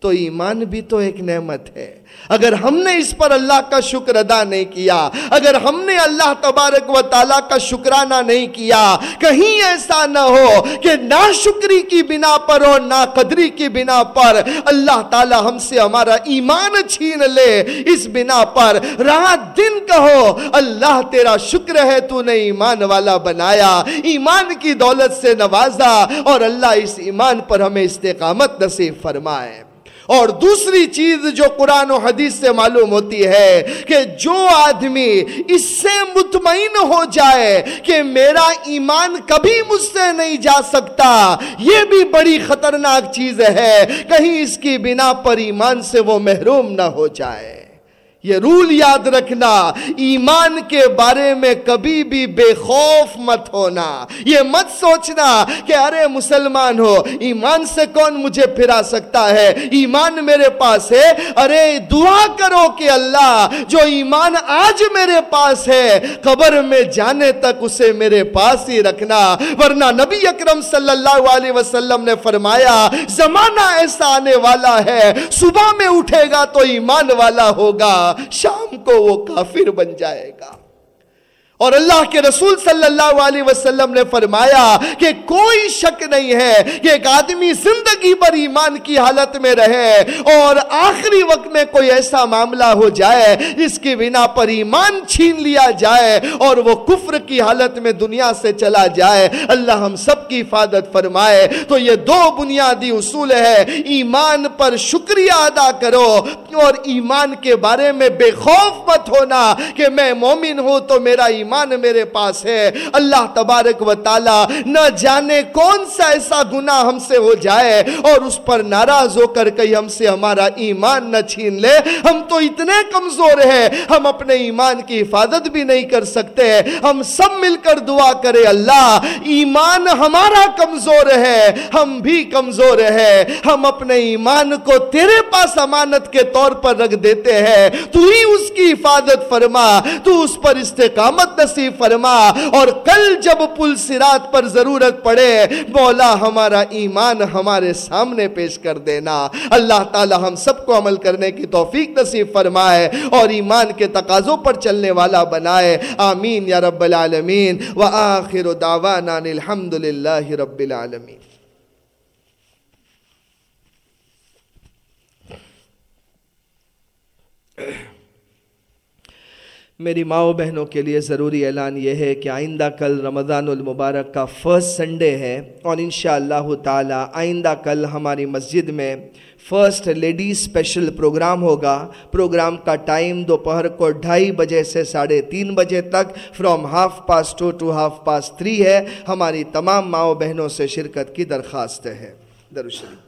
تو ایمان بھی تو ایک نعمت ہے۔ اگر ہم نے اس پر اللہ کا شکر ادا نہیں کیا، اگر ہم نے اللہ تبارک و تعالیٰ کا شکرانہ نہیں کیا، کہیں ایسا نہ ہو کہ نا شکری کی بنا پر اور نا قدری کی بنا پر اللہ تعالیٰ ہم سے ہمارا ایمان چھین لے۔ اس بنا پر رات دن کہو، اللہ تیرا شکر ہے، تو نے ایمان والا بنایا۔ ایمان کی دولت سے نوازا اور اللہ اس ایمان پر ہمیں استقامت نصیب فرمائے۔ اور دوسری چیز جو قرآن و حدیث سے معلوم ہوتی ہے کہ جو آدمی اس سے مطمئن ہو جائے کہ میرا ایمان کبھی مجھ سے نہیں جا سکتا، یہ بھی بڑی خطرناک چیز ہے۔ کہیں اس کی بنا پر ایمان سے وہ محروم نہ ہو جائے۔ یہ رول یاد رکھنا، ایمان کے بارے میں کبھی بھی بے خوف مت ہونا۔ یہ مت سوچنا کہ ارے مسلمان ہو، ایمان سے کون مجھے پھرا سکتا ہے؟ ایمان میرے پاس ہے۔ ارے دعا کرو کہ اللہ، جو ایمان آج میرے پاس ہے، قبر میں جانے تک اسے میرے پاس ہی رکھنا۔ ورنہ نبی اکرم صلی اللہ علیہ وسلم نے فرمایا، زمانہ ایسا آنے والا ہے، صبح میں اٹھے گا تو ایمان والا ہوگا۔ شام کو وہ کافر بن جائے گا۔ اور اللہ کے رسول صلی اللہ علیہ وسلم نے فرمایا کہ کوئی شک نہیں ہے کہ ایک آدمی زندگی پر ایمان کی حالت میں رہے اور آخری وقت میں کوئی ایسا معاملہ ہو جائے جس کی بنا پر ایمان چھین لیا جائے اور وہ کفر کی حالت میں دنیا سے چلا جائے، اللہ ہم سب کی حفاظت فرمائے۔ تو یہ دو بنیادی اصول ہے ایمان پر شکریہ ادا کرو اور ایمان کے بارے میں بے خوف مت ہونا کہ میں مومن ہوں تو میرا ایمان ایمان میرے پاس ہے۔ اللہ تبارک و تعالی نہ جانے کون سا ایسا گناہ ہم سے ہو جائے اور اس پر ناراض ہو کر کہیں ہم سے ہمارا ایمان نہ چھین لے۔ ہم تو اتنے کمزور ہیں، ہم اپنے ایمان کی حفاظت بھی نہیں کر سکتے۔ ہم سب مل کر دعا کرے اللہ، ایمان ہمارا کمزور ہے، ہم بھی کمزور ہے ہم اپنے ایمان کو تیرے پاس امانت کے طور پر رکھ دیتے ہیں۔ تو ہی اس کی حفاظت فرما، تو اس پر استقامت نصیب فرما اور کل جب پل سرات پر ضرورت پڑے، مولا ہمارا ایمان ہمارے سامنے پیش کر دینا۔ اللہ تعالی ہم سب کو عمل کرنے کی توفیق نصیب فرمائے اور ایمان کے تقاضوں پر چلنے والا بنائے۔ آمین یا رب العالمین۔ وآخر دعوانا الحمدللہ رب العالمین۔ Yeah. میری ماؤں بہنوں کے لیے ضروری اعلان یہ ہے کہ آئندہ کل رمضان المبارک کا فرسٹ سنڈے ہے اور انشاءاللہ تعالی آئندہ کل ہماری مسجد میں فرسٹ لیڈی اسپیشل پروگرام ہوگا۔ پروگرام کا ٹائم دوپہر کو ڈھائی بجے سے ساڑھے تین بجے تک from half past two to half past three ہے۔ ہماری تمام ماؤں بہنوں سے شرکت کی درخواست ہے شریف۔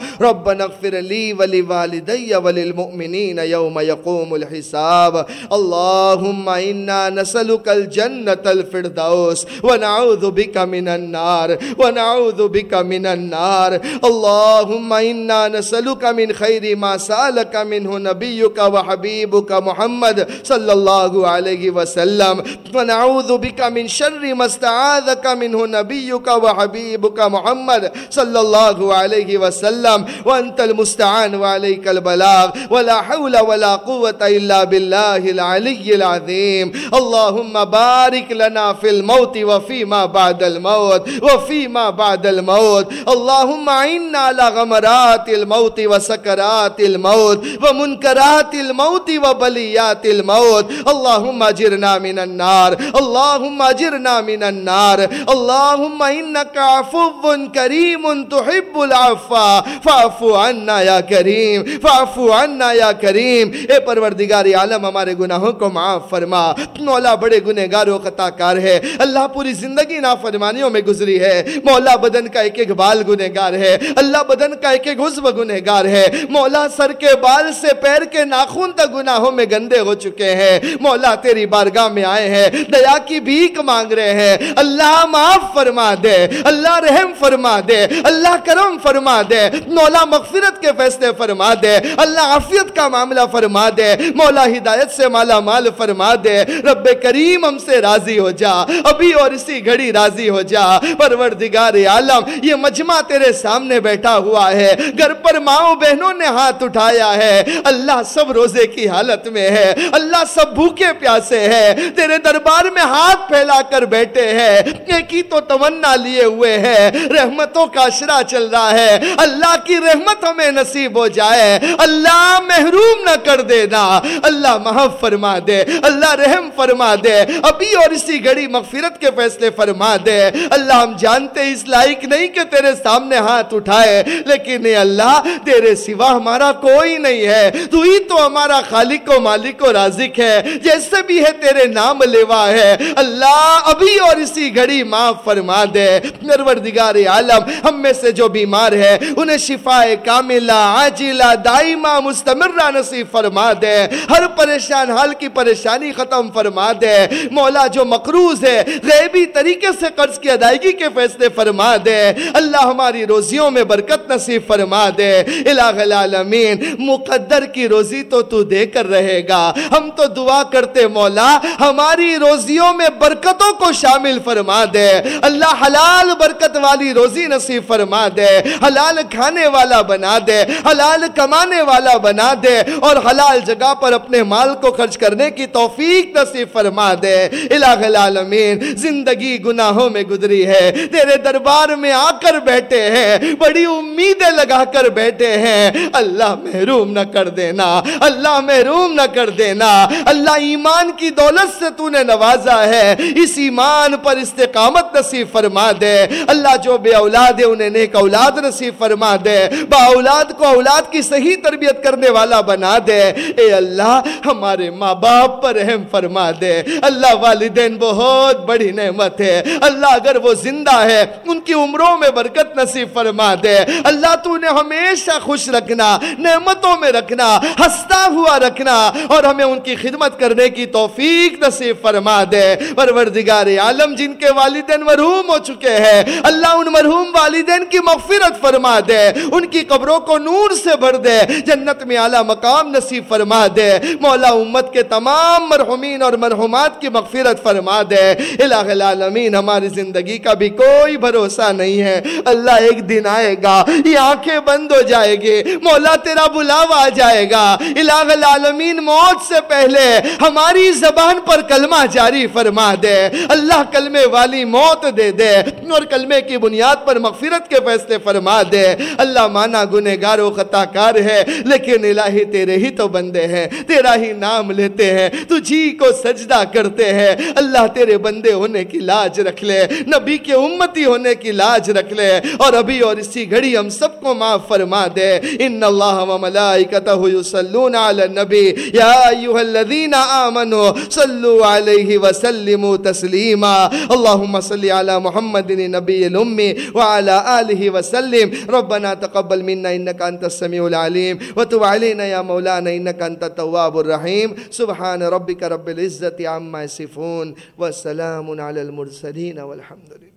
ربنا اغفر لي ولوالدي وللمؤمنين يوم يقوم الحساب. اللهم إنا نسألك الجنة الفردوس ونعوذ بك من النار ونعوذ بك من النار. اللهم إنا نسألك من خير ما سألك منه نبيك وحبيبك محمد صلى الله عليه وسلم. ونعوذ بك من شر ما استعاذك منه نبيك وحبيبك محمد صلى الله عليه وسلم. وأنت المستعان وعليك البلاغ ولا حول ولا قوة إلا بالله العلي العظيم. اللهم بارك لنا في الموت وفيما بعد الموت وفيما بعد الموت. اللهم عنا على غمرات الموت وسكرات الموت ومنكرات الموت وبليات الموت. اللهم أجرنا من النار اللهم أجرنا من النار. اللهم إنك عفو كريم تحب العفو. فاعف عنا يا كريم فاعف عنا يا کریم۔ اے پروردگار عالم، ہمارے گناہوں کو معاف فرما۔ مولا بڑے گنہگار و خطا کار ہے۔ اللہ پوری زندگی نافرمانیوں میں گزری ہے۔ مولا بدن کا ایک ایک بال گنہگار ہے۔ اللہ بدن کا ایک ایک عضو گنہگار ہے۔ مولا سر کے بال سے پیر کے ناخون تک گناہوں میں گندے ہو چکے ہیں۔ مولا تیری بارگاہ میں آئے ہیں۔ دیا کی بھیک مانگ رہے ہیں۔ اللہ معاف فرما دے۔ اللہ رحم فرما دے۔ اللہ کرم فرما دے۔ مولا مغفرت کے فیصلے فرما دے، اللہ عافیت کا معاملہ فرما دے، مولا ہدایت سے مالا مال فرما دے۔ رب کریم ہم سے راضی ہو جا، ابھی اور اسی گھڑی راضی ہو جا۔ پروردگار عالم، یہ مجمع تیرے سامنے بیٹھا ہوا ہے۔ گھر پر ماؤں بہنوں نے ہاتھ اٹھایا ہے۔ اللہ سب روزے کی حالت میں ہے۔ اللہ سب بھوکے پیاسے ہے تیرے دربار میں ہاتھ پھیلا کر بیٹھے ہیں۔ ایک ہی تو تمنا لیے ہوئے ہیں۔ رحمتوں کا اشرا چل رہا ہے۔ اللہ کی رحمت ہمیں نصیب ہو جائے۔ اللہ محروم نہ کر دینا۔ اللہ محف فرما دے۔ اللہ رحم فرما دے۔ ابھی اور اسی گھڑی مغفرت کے فیصلے فرما دے۔ اللہ، ہم جانتے اس لائق نہیں کہ تیرے سامنے ہاتھ اٹھائے، لیکن اے اللہ، تیرے سوا ہمارا کوئی نہیں ہے۔ تو ہی تو ہمارا خالق و مالک و رازق ہے۔ جیسے بھی ہے تیرے نام لیوا ہے۔ اللہ، ابھی اور اسی گھڑی معاف فرما دے۔ نروردگار عالم، ہم میں سے جو بیمار ہے، انہیں شفاء کاملہ، عاجلہ، دائمہ، مستمرہ نصیب فرما دے۔ ہر پریشان حال کی پریشانی ختم فرما دے۔ مولا جو مقروض ہے، غیبی طریقے سے قرض کی ادائیگی کے فیصلے فرما دے۔ اللہ ہماری روزیوں میں برکت نصیب فرما دے۔ الہ العالمین، مقدر کی روزی تو تو دے کر رہے گا۔ ہم تو دعا کرتے مولا، ہماری روزیوں میں برکتوں کو شامل فرما دے۔ اللہ حلال برکت والی روزی نصیب فرما دے۔ حلال کھانے والا بنا دے، حلال کمانے والا بنا دے اور حلال جگہ پر اپنے مال کو خرچ کرنے کی توفیق نصیب فرما دے۔ الہ العالمین، زندگی گناہوں میں گزری ہے، تیرے دربار میں آ کر بیٹھے ہیں، بڑی امیدیں لگا کر بیٹھے ہیں۔ اللہ محروم نہ کر دینا، اللہ محروم نہ کر دینا۔ اللہ ایمان کی دولت سے تو نے نوازا ہے، اس ایمان پر استقامت نصیب فرما دے۔ اللہ جو بے اولاد ہے، انہیں نیک اولاد نصیب فرما دے۔ با اولاد کو اولاد کی صحیح تربیت کرنے والا بنا دے۔ اے اللہ، ہمارے ماں باپ پر رحم فرما دے۔ اللہ والدین بہت بڑی نعمت ہے۔ اللہ اگر وہ زندہ ہے، ان کی عمروں میں برکت نصیب فرما دے۔ اللہ تو نے ہمیشہ خوش رکھنا، نعمتوں میں رکھنا ہستا ہوا رکھنا اور ہمیں ان کی خدمت کرنے کی توفیق نصیب فرما دے۔ پروردگار عالم، جن کے والدین مرحوم ہو چکے ہیں، اللہ ان مرحوم والدین کی مغفرت فرما دے۔ ان کی قبروں کو نور سے بھر دے، جنت میں اعلیٰ مقام نصیب فرما دے۔ مولا امت کے تمام مرحومین اور مرحومات کی مغفرت فرما دے۔ الہ العالمین، ہماری زندگی کا بھی کوئی بھروسہ نہیں ہے۔ اللہ ایک دن آئے گا، یہ آنکھیں بند ہو جائے گی۔ مولا تیرا بلاوا آ جائے گا۔ الہ العالمین، موت سے پہلے ہماری زبان پر کلمہ جاری فرما دے۔ اللہ کلمے والی موت دے دے اور کلمے کی بنیاد پر مغفرت کے فیصلے فرما دے۔ اللہ مانا گنہگار و خطا کار ہے، لیکن الہی تیرے ہی تو بندے ہیں، تیرا ہی نام لیتے ہیں، تجھی کو سجدہ کرتے ہیں۔ اللہ تیرے بندے ہونے کی لاج رکھ لے، نبی کے امتی ہونے کی لاج رکھ لے۔ اور ابھی اور اسی گھڑی ہم سب کو معاف فرما دے۔ ان اللہ و ملائکتہ یصلون علی النبی۔ یا ایوہ الذین آمنوا صلو علیہ وسلموا تسلیما۔ اللہم صلی علی محمد نبی الامی وعلى آلہ وسلم۔ ربنا تقبل منا إنك أنت السميع العليم. وتب علينا يا مولانا إنك أنت التواب الرحيم. سبحان ربك رب العزة عما يصفون. وسلام على المرسلين والحمد لله.